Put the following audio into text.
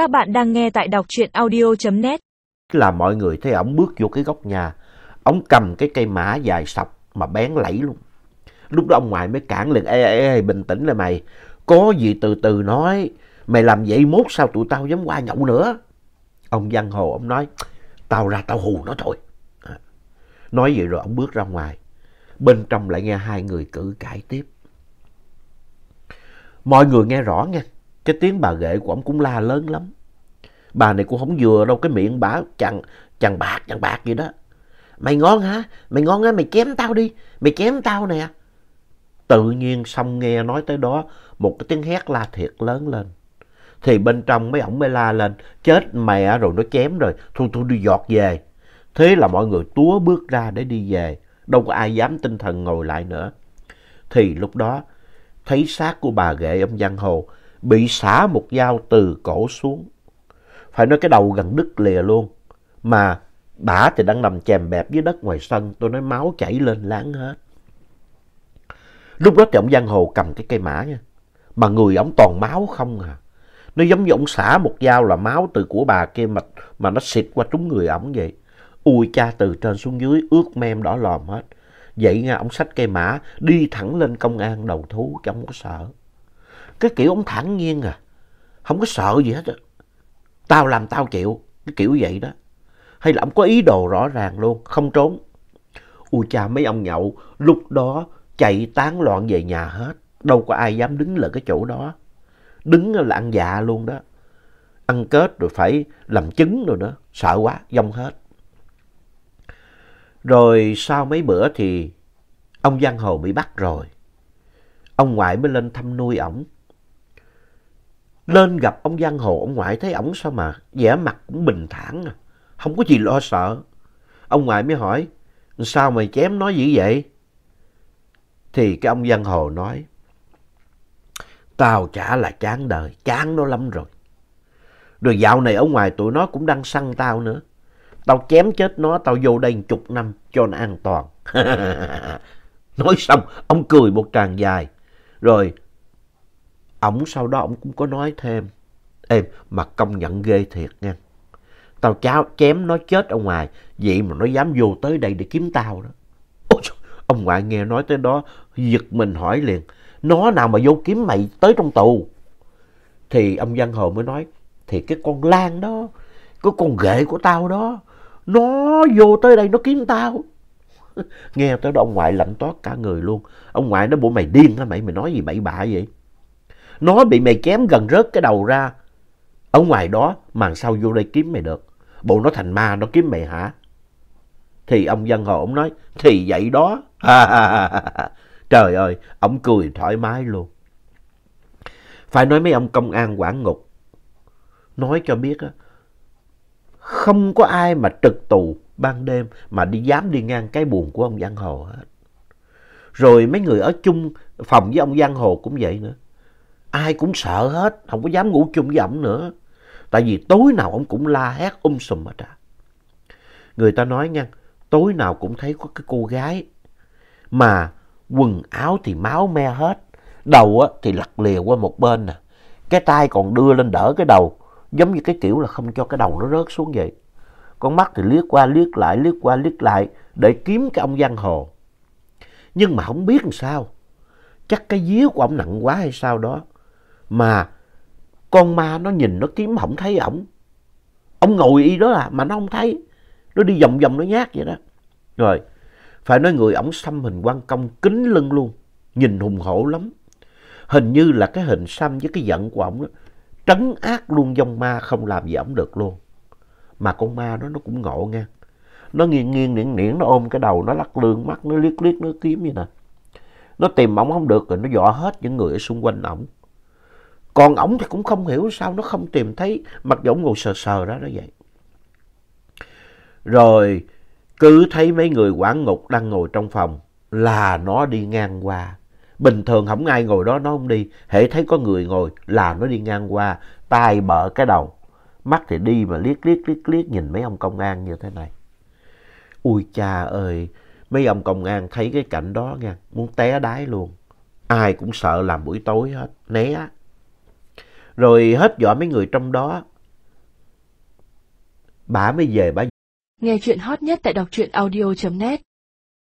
Các bạn đang nghe tại đọc truyện audio.net. Là mọi người thấy ổng bước vô cái góc nhà. Ổng cầm cái cây mã dài sọc mà bén lẫy luôn. Lúc đó ông ngoại mới cản liền. Ê, ê, ê, bình tĩnh lại mày. Có gì từ từ nói. Mày làm vậy mốt sao tụi tao dám qua nhậu nữa. Ông Văn Hồ ông nói. Tao ra tao hù nó thôi. À. Nói vậy rồi ông bước ra ngoài. Bên trong lại nghe hai người cự cãi tiếp. Mọi người nghe rõ nghe cái tiếng bà ghệ của ông cũng la lớn lắm. Bà này cũng không vừa đâu. Cái miệng bà chằn, chằn bạc, chằn bạc gì đó. Mày ngon hả? Mày ngon hả? mày chém tao đi. Mày chém tao nè. Tự nhiên xong nghe nói tới đó. Một cái tiếng hét la thiệt lớn lên. Thì bên trong mấy ổng mới la lên. Chết mẹ rồi nó chém rồi. Thôi thôi đi giọt về. Thế là mọi người túa bước ra để đi về. Đâu có ai dám tinh thần ngồi lại nữa. Thì lúc đó thấy xác của bà ghệ ông Giang Hồ bị xả một dao từ cổ xuống. Phải nói cái đầu gần đứt lìa luôn. Mà bả thì đang nằm chèm bẹp dưới đất ngoài sân. Tôi nói máu chảy lên láng hết. Lúc đó thì ông Giang Hồ cầm cái cây mã nha. Mà người ông toàn máu không à. Nó giống như ổng xả một dao là máu từ của bà kia mà, mà nó xịt qua trúng người ổng vậy. Ui cha từ trên xuống dưới ướt mem đỏ lòm hết. Vậy nha, ông xách cây mã đi thẳng lên công an đầu thú chứ không có sợ. Cái kiểu ông thẳng nhiên à. Không có sợ gì hết á. Tao làm tao chịu. Cái kiểu vậy đó. Hay là ông có ý đồ rõ ràng luôn. Không trốn. Ui cha mấy ông nhậu. Lúc đó chạy tán loạn về nhà hết. Đâu có ai dám đứng lại cái chỗ đó. Đứng là ăn dạ luôn đó. Ăn kết rồi phải làm chứng rồi nữa. Sợ quá. Dông hết. Rồi sau mấy bữa thì ông Giang Hồ bị bắt rồi. Ông ngoại mới lên thăm nuôi ổng. Lên gặp ông Giang Hồ, ông ngoại thấy ổng sao mà vẻ mặt cũng bình thản à. Không có gì lo sợ. Ông ngoại mới hỏi, sao mày chém nói dữ vậy? Thì cái ông Giang Hồ nói, tao chả là chán đời, chán nó lắm rồi. Rồi dạo này ở ngoài tụi nó cũng đang săn tao nữa. Tao chém chết nó, tao vô đây chục năm cho nó an toàn. Nói xong, ông cười một tràng dài. Rồi, ổng sau đó ổng cũng có nói thêm. êm mà công nhận ghê thiệt nha. Tao cháo, chém nó chết ở ngoài, vậy mà nó dám vô tới đây để kiếm tao đó. Ôi, ông ngoại nghe nói tới đó, giật mình hỏi liền. Nó nào mà vô kiếm mày tới trong tù? Thì ông Văn Hồ mới nói, thì cái con Lan đó, cái con ghệ của tao đó, nó vô tới đây nó kiếm tao. Nghe tới đó ông ngoại lạnh toát cả người luôn. Ông ngoại nói bộ mày điên hả mày? Mày nói gì bậy bạ vậy? Nó bị mày chém gần rớt cái đầu ra. Ở ngoài đó mà sao vô đây kiếm mày được? Bộ nó thành ma nó kiếm mày hả? Thì ông dân hồ ông nói thì vậy đó. Trời ơi, ông cười thoải mái luôn. Phải nói mấy ông công an quản ngục. Nói cho biết á, không có ai mà trực tù ban đêm mà đi dám đi ngang cái buồn của ông Giang Hồ hết. Rồi mấy người ở chung phòng với ông Giang Hồ cũng vậy nữa. Ai cũng sợ hết, không có dám ngủ chung với ổng nữa. Tại vì tối nào ông cũng la hét um sùm hết à. Người ta nói nha, tối nào cũng thấy có cái cô gái mà quần áo thì máu me hết, đầu á thì lặt lìa qua một bên nè. Cái tay còn đưa lên đỡ cái đầu, giống như cái kiểu là không cho cái đầu nó rớt xuống vậy. Con mắt thì liếc qua liếc lại, liếc qua liếc lại để kiếm cái ông Giang Hồ. Nhưng mà không biết làm sao. Chắc cái día của ông nặng quá hay sao đó. Mà con ma nó nhìn nó kiếm không thấy ổng. Ông ngồi y đó à, mà nó không thấy. Nó đi vòng vòng nó nhát vậy đó. Rồi, phải nói người ổng xăm hình quan công kính lưng luôn. Nhìn hùng hổ lắm. Hình như là cái hình xăm với cái giận của ổng đó, trấn ác luôn dòng ma không làm gì ổng được luôn. Mà con ma đó nó cũng ngộ nghe. Nó nghiêng nghiêng niễn niễn, nó ôm cái đầu, nó lắc lương mắt, nó liếc liếc, nó kiếm vậy nè. Nó tìm ổng không được rồi, nó dọa hết những người ở xung quanh ổng. Còn ổng thì cũng không hiểu sao nó không tìm thấy, mặc dù ổng ngồi sờ sờ đó đó vậy. Rồi cứ thấy mấy người quản ngục đang ngồi trong phòng là nó đi ngang qua. Bình thường không ai ngồi đó nó không đi. Hễ thấy có người ngồi là nó đi ngang qua, tay bợ cái đầu. Mắt thì đi mà liếc liếc liếc liếc nhìn mấy ông công an như thế này. Ui cha ơi, mấy ông công an thấy cái cảnh đó nha, muốn té đái luôn. Ai cũng sợ làm buổi tối hết, né. Rồi hết dọa mấy người trong đó. Bà mới về bà. Nghe chuyện hot nhất tại đọc truyện audio.net